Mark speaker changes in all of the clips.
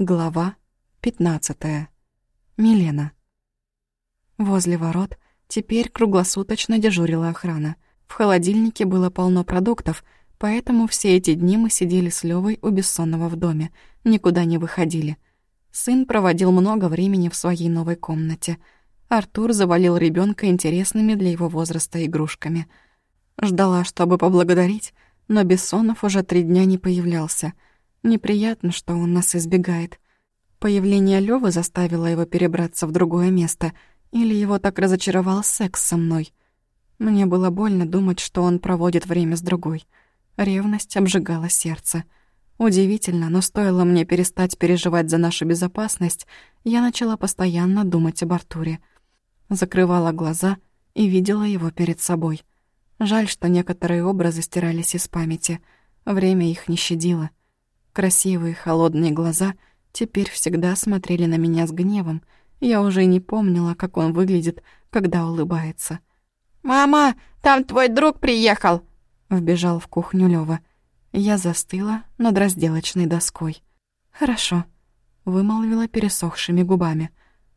Speaker 1: Глава 15. Милена. Возле ворот теперь круглосуточно дежурила охрана. В холодильнике было полно продуктов, поэтому все эти дни мы сидели с Левой у Бессонного в доме, никуда не выходили. Сын проводил много времени в своей новой комнате. Артур завалил ребенка интересными для его возраста игрушками. Ждала, чтобы поблагодарить, но Бессонов уже три дня не появлялся — Неприятно, что он нас избегает. Появление Лёвы заставило его перебраться в другое место, или его так разочаровал секс со мной. Мне было больно думать, что он проводит время с другой. Ревность обжигала сердце. Удивительно, но стоило мне перестать переживать за нашу безопасность, я начала постоянно думать об Артуре. Закрывала глаза и видела его перед собой. Жаль, что некоторые образы стирались из памяти. Время их не щадило. Красивые холодные глаза теперь всегда смотрели на меня с гневом. Я уже не помнила, как он выглядит, когда улыбается.
Speaker 2: «Мама, там твой друг приехал!»
Speaker 1: Вбежал в кухню Лёва. Я застыла над разделочной доской. «Хорошо», — вымолвила пересохшими губами.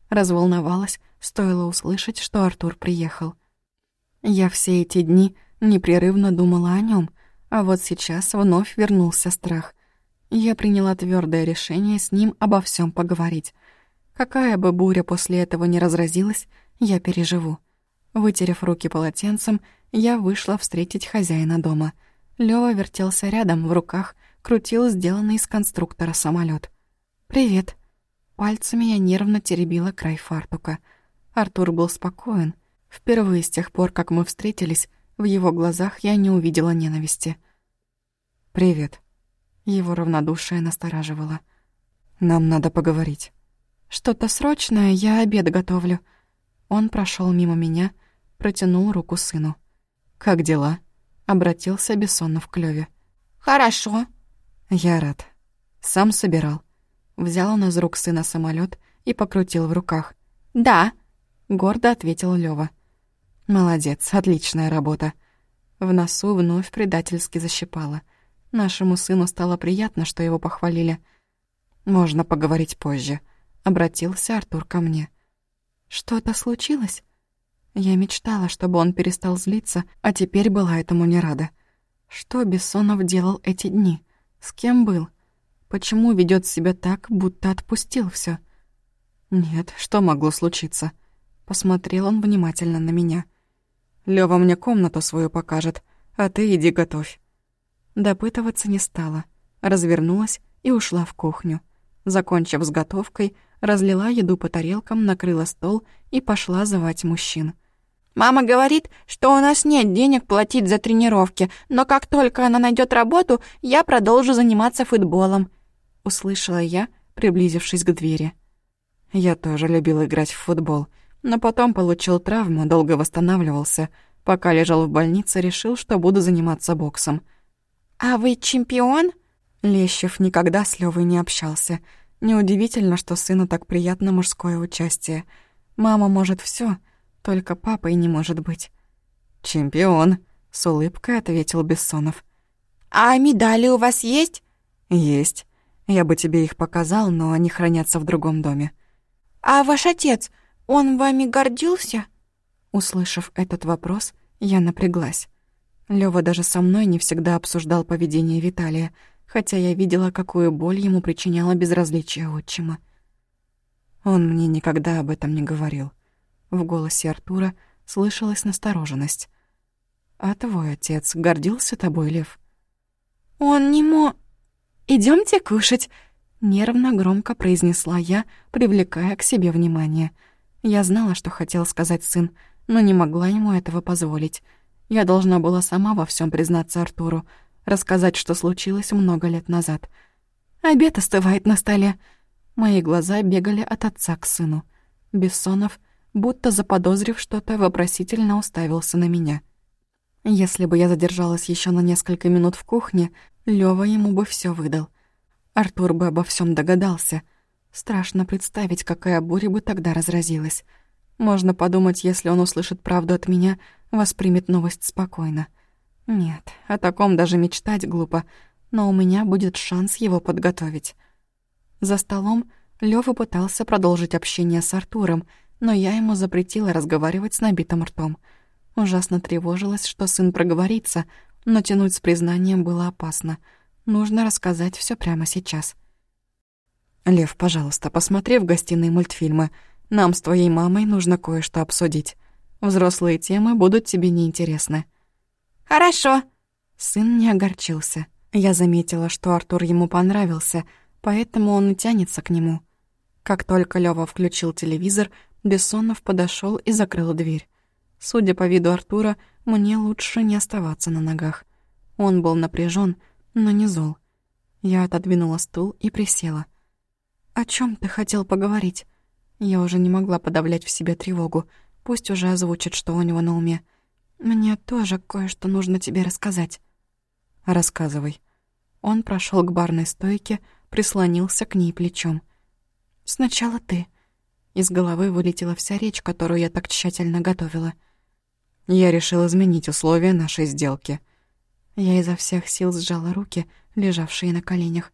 Speaker 1: Разволновалась, стоило услышать, что Артур приехал. Я все эти дни непрерывно думала о нем, а вот сейчас вновь вернулся страх. Я приняла твердое решение с ним обо всем поговорить. Какая бы буря после этого не разразилась, я переживу. Вытерев руки полотенцем, я вышла встретить хозяина дома. Лёва вертелся рядом, в руках, крутил сделанный из конструктора самолет. «Привет». Пальцами я нервно теребила край фартука. Артур был спокоен. Впервые с тех пор, как мы встретились, в его глазах я не увидела ненависти.
Speaker 3: «Привет»,
Speaker 1: его равнодушие настораживало.
Speaker 3: «Нам надо поговорить».
Speaker 1: «Что-то срочное, я обед готовлю». Он прошел мимо меня, протянул руку сыну. «Как дела?» — обратился Бессонов к Лёве.
Speaker 2: «Хорошо».
Speaker 3: «Я рад. Сам собирал».
Speaker 1: Взял он из рук сына самолет и покрутил в руках.
Speaker 2: «Да», —
Speaker 1: гордо ответил Лёва. «Молодец, отличная работа». В носу вновь предательски защипало. Нашему сыну стало приятно, что его похвалили. «Можно поговорить позже», — обратился Артур ко мне. «Что-то случилось?» Я мечтала, чтобы он перестал злиться, а теперь была этому не рада. Что Бессонов делал эти дни? С кем был? Почему ведет себя так, будто отпустил все? Нет, что могло случиться? Посмотрел он внимательно на меня. Лёва мне комнату свою покажет, а ты иди готовь. Допытываться не стала. Развернулась и ушла в кухню. Закончив с готовкой, разлила еду по тарелкам, накрыла стол и пошла звать мужчин.
Speaker 2: «Мама говорит, что у нас нет денег платить за тренировки, но как только она найдет работу, я продолжу заниматься футболом», — услышала я, приблизившись к двери.
Speaker 3: Я тоже любил играть в футбол, но потом получил травму, долго восстанавливался. Пока лежал в больнице, решил, что буду заниматься боксом.
Speaker 2: «А вы чемпион?»
Speaker 1: Лещев никогда с Лёвой не общался. Неудивительно, что сыну так приятно мужское участие. Мама может всё, только папой не может быть.
Speaker 3: «Чемпион», — с улыбкой ответил Бессонов.
Speaker 2: «А медали у вас есть?»
Speaker 3: «Есть. Я бы тебе их показал, но они хранятся в другом доме».
Speaker 2: «А ваш отец, он вами гордился?»
Speaker 1: Услышав этот вопрос, я напряглась. Лёва даже со мной не всегда обсуждал поведение Виталия, хотя я видела, какую боль ему причиняло безразличие отчима. Он мне никогда об этом не говорил. В голосе Артура слышалась настороженность. «А твой отец гордился тобой, Лев?»
Speaker 2: «Он не мо...»
Speaker 1: «Идёмте кушать!» — нервно громко произнесла я, привлекая к себе внимание. Я знала, что хотел сказать сын, но не могла ему этого позволить — я должна была сама во всем признаться Артуру, рассказать, что случилось много лет назад. Обед остывает на столе. Мои глаза бегали от отца к сыну. Бессонов, будто заподозрив что-то, вопросительно уставился на меня. Если бы я задержалась еще на несколько минут в кухне, Лёва ему бы все выдал. Артур бы обо всем догадался. Страшно представить, какая буря бы тогда разразилась. Можно подумать, если он услышит правду от меня, воспримет новость спокойно. Нет, о таком даже мечтать глупо, но у меня будет шанс его подготовить. За столом Лёва пытался продолжить общение с Артуром, но я ему запретила разговаривать с набитым ртом. Ужасно тревожилась, что сын проговорится, но тянуть с признанием было опасно. Нужно рассказать все прямо сейчас. «Лев, пожалуйста, посмотри в гостиной мультфильмы. Нам с твоей мамой нужно кое-что обсудить. Взрослые темы будут тебе неинтересны».
Speaker 2: «Хорошо».
Speaker 1: Сын не огорчился. Я заметила, что Артур ему понравился, поэтому он и тянется к нему. Как только Лёва включил телевизор, Бессонов подошел и закрыл дверь. Судя по виду Артура, мне лучше не оставаться на ногах. Он был напряжен, но не зол. Я отодвинула стул и присела. «О чем ты хотел поговорить?» Я уже не могла подавлять в себе тревогу. Пусть уже озвучит, что у него на уме. «Мне тоже кое-что нужно тебе рассказать». «Рассказывай». Он прошел к барной стойке, прислонился к ней плечом. «Сначала ты». Из головы вылетела вся речь, которую я так тщательно готовила. Я решил изменить условия нашей сделки. Я изо всех сил сжала руки, лежавшие на коленях.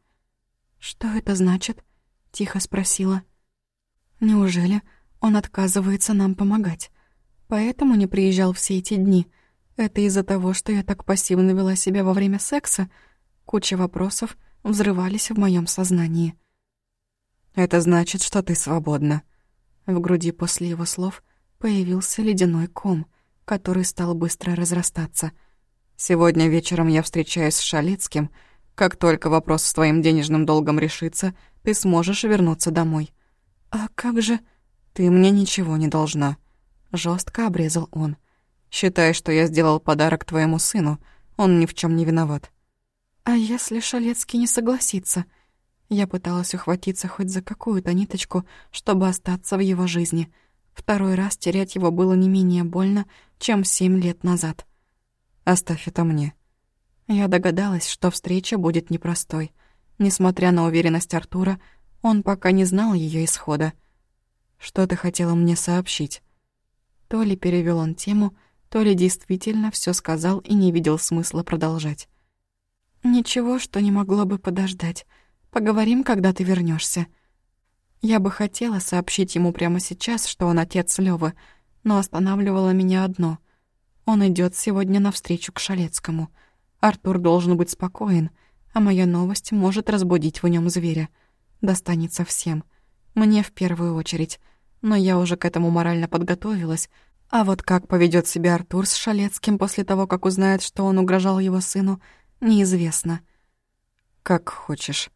Speaker 1: «Что это значит?» — тихо спросила. «Неужели он отказывается нам помогать? Поэтому не приезжал все эти дни. Это из-за того, что я так пассивно вела себя во время секса?» Куча вопросов взрывались в моем сознании. «Это значит, что ты свободна». В груди после его слов появился ледяной ком, который стал быстро разрастаться. «Сегодня вечером я встречаюсь с Шалецким. Как только вопрос с твоим денежным долгом решится, ты сможешь вернуться домой». «А как же...» «Ты мне ничего не должна», — жестко обрезал он. «Считай, что я сделал подарок твоему сыну. Он ни в чем не виноват». «А если Шалецкий не согласится?» Я пыталась ухватиться хоть за какую-то ниточку, чтобы остаться в его жизни. Второй раз терять его было не менее больно, чем семь лет назад. «Оставь это мне». Я догадалась, что встреча будет непростой. Несмотря на уверенность Артура, он пока не знал ее исхода. «Что ты хотела мне сообщить?» То ли перевел он тему, то ли действительно все сказал и не видел смысла продолжать. «Ничего, что не могло бы подождать. Поговорим, когда ты вернешься. Я бы хотела сообщить ему прямо сейчас, что он отец Лёвы, но останавливало меня одно. Он идет сегодня навстречу к Шалецкому. Артур должен быть спокоен, а моя новость может разбудить в нем зверя. Достанется всем. Мне в первую очередь. Но я уже к этому морально подготовилась, а вот как поведет себя Артур с Шалецким после того, как узнает, что он угрожал его сыну, неизвестно. «Как хочешь».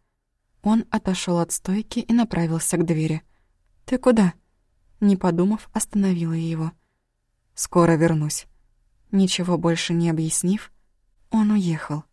Speaker 1: Он отошел от стойки и направился к двери. «Ты куда?» Не подумав, остановила его. «Скоро вернусь». Ничего больше не объяснив, он уехал.